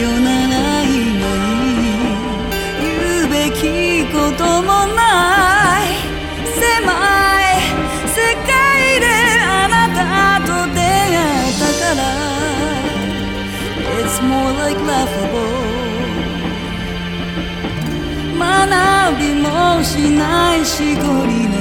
よならいない言うべきこともない狭い世界であなたと出会ったから。It's more like laughable 学びもしないしゴリラ